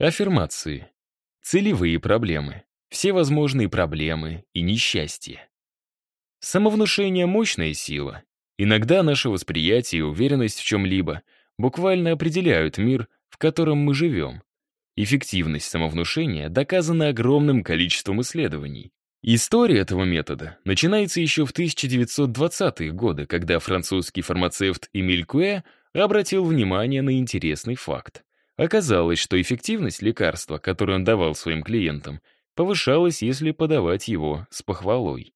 Аффирмации. Целевые проблемы. Все возможные проблемы и несчастье. Самовнушение — мощная сила. Иногда наше восприятие и уверенность в чем-либо буквально определяют мир, в котором мы живем. Эффективность самовнушения доказана огромным количеством исследований. История этого метода начинается еще в 1920-е годы, когда французский фармацевт Эмиль Куэ обратил внимание на интересный факт. Оказалось, что эффективность лекарства, которое он давал своим клиентам, повышалась, если подавать его с похвалой.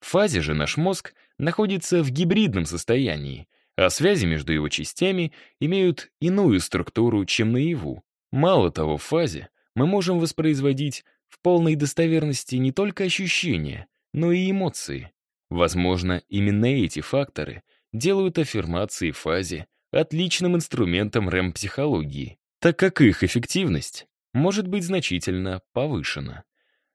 В фазе же наш мозг находится в гибридном состоянии, а связи между его частями имеют иную структуру, чем наяву. Мало того, в фазе мы можем воспроизводить в полной достоверности не только ощущения, но и эмоции. Возможно, именно эти факторы делают аффирмации в фазе отличным инструментом рэм-психологии так как их эффективность может быть значительно повышена.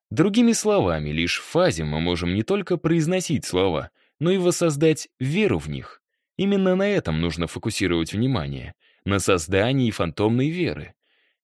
Другими словами, лишь в фазе мы можем не только произносить слова, но и воссоздать веру в них. Именно на этом нужно фокусировать внимание, на создании фантомной веры.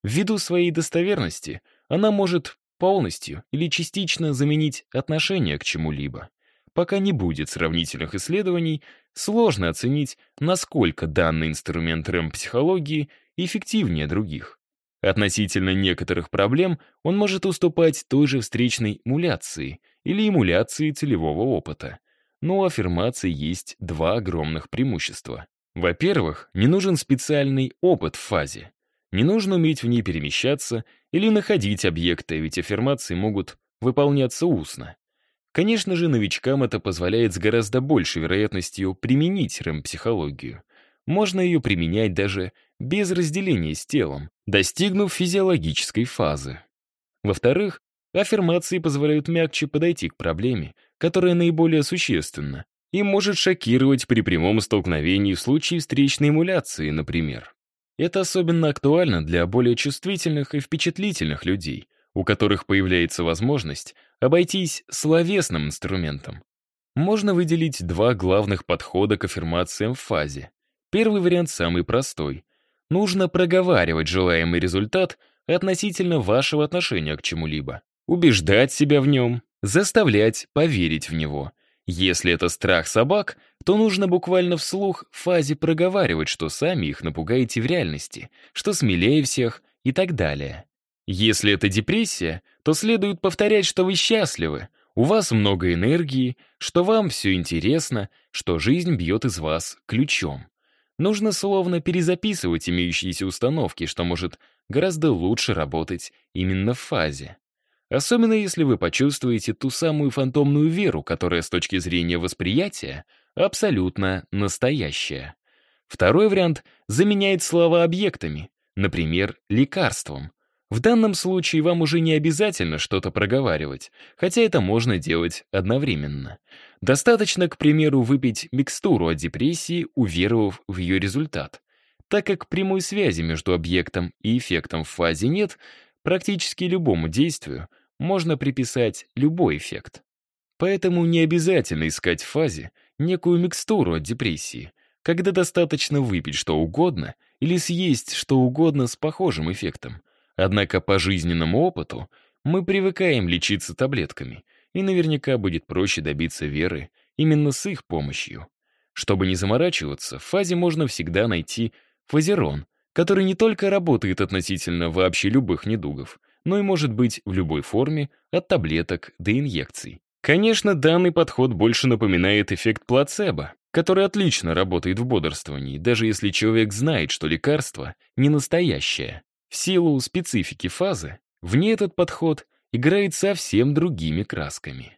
Ввиду своей достоверности она может полностью или частично заменить отношение к чему-либо. Пока не будет сравнительных исследований, сложно оценить, насколько данный инструмент рэм-психологии эффективнее других. Относительно некоторых проблем он может уступать той же встречной эмуляции или эмуляции целевого опыта. Но у аффирмации есть два огромных преимущества. Во-первых, не нужен специальный опыт в фазе. Не нужно уметь в ней перемещаться или находить объекты, ведь аффирмации могут выполняться устно. Конечно же, новичкам это позволяет с гораздо большей вероятностью применить рэм-психологию. Можно ее применять даже без разделения с телом, достигнув физиологической фазы. Во-вторых, аффирмации позволяют мягче подойти к проблеме, которая наиболее существенна, и может шокировать при прямом столкновении в случае встречной эмуляции, например. Это особенно актуально для более чувствительных и впечатлительных людей, у которых появляется возможность обойтись словесным инструментом. Можно выделить два главных подхода к аффирмациям в фазе. Первый вариант самый простой. Нужно проговаривать желаемый результат относительно вашего отношения к чему-либо. Убеждать себя в нем, заставлять поверить в него. Если это страх собак, то нужно буквально вслух в фазе проговаривать, что сами их напугаете в реальности, что смелее всех и так далее. Если это депрессия, то следует повторять, что вы счастливы, у вас много энергии, что вам все интересно, что жизнь бьет из вас ключом. Нужно словно перезаписывать имеющиеся установки, что может гораздо лучше работать именно в фазе. Особенно если вы почувствуете ту самую фантомную веру, которая с точки зрения восприятия абсолютно настоящая. Второй вариант заменяет слова объектами, например, лекарством. В данном случае вам уже не обязательно что-то проговаривать, хотя это можно делать одновременно. Достаточно, к примеру, выпить микстуру от депрессии, уверовав в ее результат. Так как прямой связи между объектом и эффектом в фазе нет, практически любому действию можно приписать любой эффект. Поэтому не обязательно искать в фазе некую микстуру от депрессии, когда достаточно выпить что угодно или съесть что угодно с похожим эффектом. Однако по жизненному опыту мы привыкаем лечиться таблетками, и наверняка будет проще добиться веры именно с их помощью. Чтобы не заморачиваться, в фазе можно всегда найти фазерон, который не только работает относительно вообще любых недугов, но и может быть в любой форме, от таблеток до инъекций. Конечно, данный подход больше напоминает эффект плацебо, который отлично работает в бодрствовании, даже если человек знает, что лекарство не настоящее. В силу специфики фазы, в ней этот подход играет совсем другими красками.